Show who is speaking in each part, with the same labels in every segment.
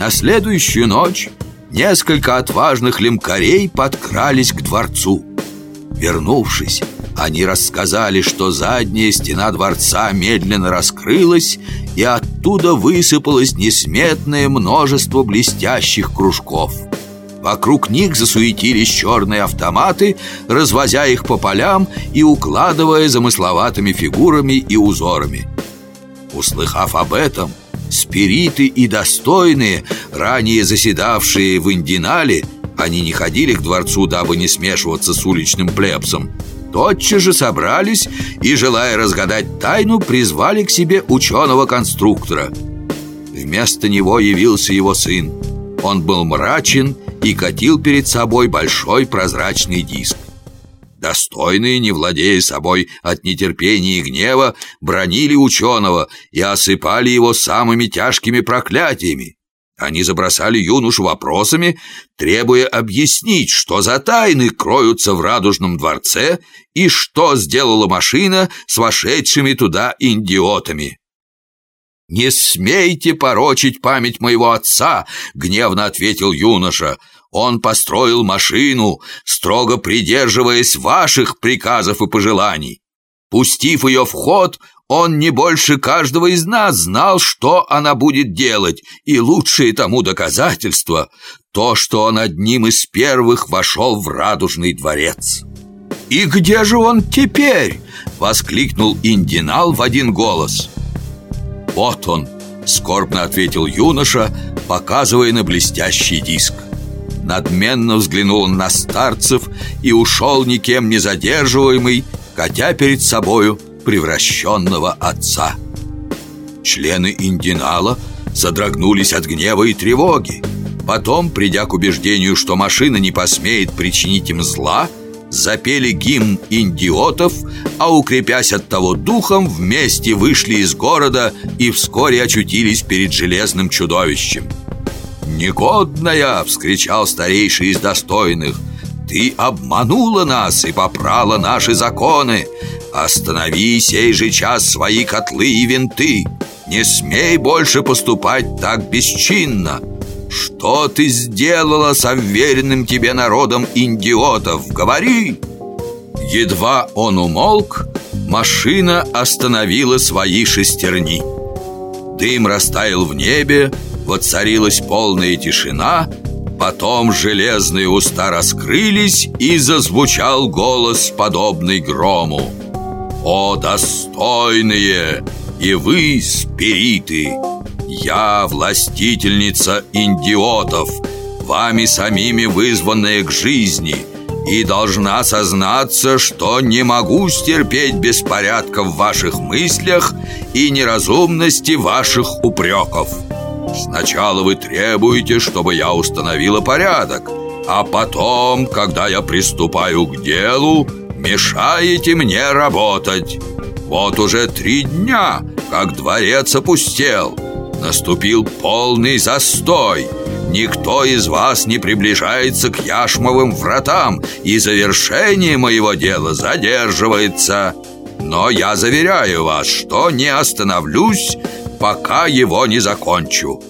Speaker 1: На следующую ночь несколько отважных лемкарей подкрались к дворцу. Вернувшись, они рассказали, что задняя стена дворца медленно раскрылась, и оттуда высыпалось несметное множество блестящих кружков. Вокруг них засуетились черные автоматы, развозя их по полям и укладывая замысловатыми фигурами и узорами. Услыхав об этом, спириты и достойные, ранее заседавшие в Индинале, они не ходили к дворцу, дабы не смешиваться с уличным плебсом, тотчас же собрались и, желая разгадать тайну, призвали к себе ученого-конструктора. Вместо него явился его сын. Он был мрачен и катил перед собой большой прозрачный диск. Достойные, не владея собой от нетерпения и гнева, бронили ученого и осыпали его самыми тяжкими проклятиями. Они забросали юношу вопросами, требуя объяснить, что за тайны кроются в радужном дворце и что сделала машина с вошедшими туда индиотами. «Не смейте порочить память моего отца!» — гневно ответил юноша. «Он построил машину, строго придерживаясь ваших приказов и пожеланий. Пустив ее в ход, он не больше каждого из нас знал, что она будет делать, и лучшее тому доказательство — то, что он одним из первых вошел в Радужный дворец. «И где же он теперь?» — воскликнул Индинал в один голос. «Вот он!» — скорбно ответил юноша, показывая на блестящий диск. Надменно взглянул он на старцев и ушел никем не задерживаемый, катя перед собою — превращенного отца. Члены Индинала содрогнулись от гнева и тревоги. Потом, придя к убеждению, что машина не посмеет причинить им зла, запели гимн индиотов, а укрепясь от того духом, вместе вышли из города и вскоре очутились перед железным чудовищем. «Негодная!» — вскричал старейший из достойных. «Ты обманула нас и попрала наши законы! Останови сей же час свои котлы и винты Не смей больше поступать так бесчинно Что ты сделала с уверенным тебе народом индиотов? Говори!» Едва он умолк, машина остановила свои шестерни Дым растаял в небе, воцарилась полная тишина Потом железные уста раскрылись и зазвучал голос, подобный грому о, достойные! И вы, спириты! Я властительница индиотов, вами самими вызванная к жизни, и должна сознаться, что не могу стерпеть беспорядка в ваших мыслях и неразумности ваших упреков. Сначала вы требуете, чтобы я установила порядок, а потом, когда я приступаю к делу, Мешаете мне работать. Вот уже три дня, как дворец опустел. Наступил полный застой. Никто из вас не приближается к яшмовым вратам И завершение моего дела задерживается. Но я заверяю вас, что не остановлюсь, пока его не закончу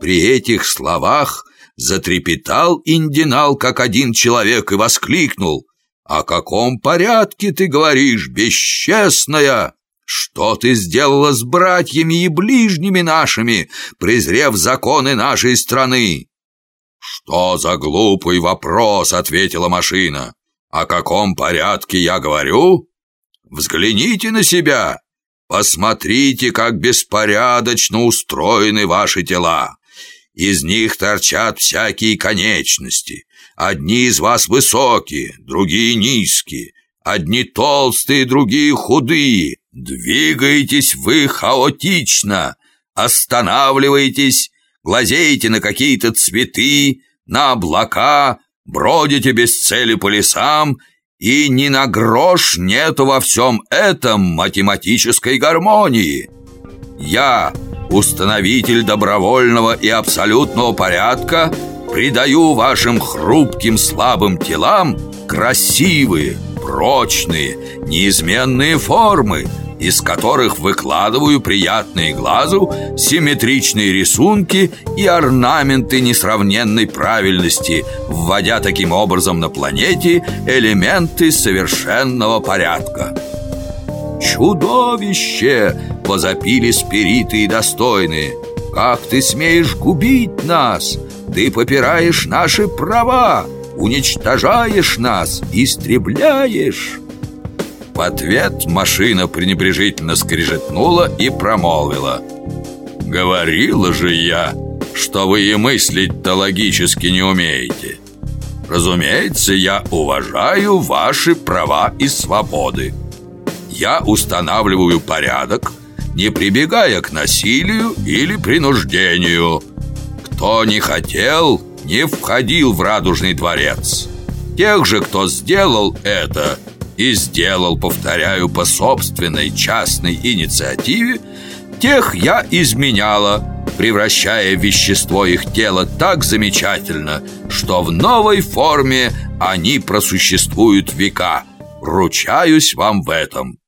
Speaker 1: При этих словах затрепетал Индинал, как один человек, и воскликнул «О каком порядке ты говоришь, бесчестная? Что ты сделала с братьями и ближними нашими, презрев законы нашей страны?» «Что за глупый вопрос?» — ответила машина. «О каком порядке я говорю? Взгляните на себя. Посмотрите, как беспорядочно устроены ваши тела. Из них торчат всякие конечности. Одни из вас высокие, другие низкие. Одни толстые, другие худые. Двигаетесь вы хаотично. Останавливаетесь, глазеете на какие-то цветы, на облака, бродите без цели по лесам, и ни на грош нету во всем этом математической гармонии. Я установитель добровольного и абсолютного порядка, придаю вашим хрупким слабым телам красивые, прочные, неизменные формы из которых выкладываю приятные глазу симметричные рисунки и орнаменты несравненной правильности, вводя таким образом на планете элементы совершенного порядка. «Чудовище!» — возопили спириты и достойные. «Как ты смеешь губить нас? Ты попираешь наши права, уничтожаешь нас, истребляешь!» В ответ машина пренебрежительно скрежетнула и промолвила «Говорила же я, что вы и мыслить-то логически не умеете. Разумеется, я уважаю ваши права и свободы. Я устанавливаю порядок, не прибегая к насилию или принуждению. Кто не хотел, не входил в радужный дворец. Тех же, кто сделал это – и сделал, повторяю, по собственной частной инициативе, тех я изменяла, превращая вещество их тела так замечательно, что в новой форме они просуществуют века. Ручаюсь вам в этом.